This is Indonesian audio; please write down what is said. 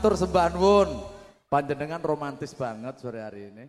persembahan Wun. Panjenengan romantis banget sore hari ini.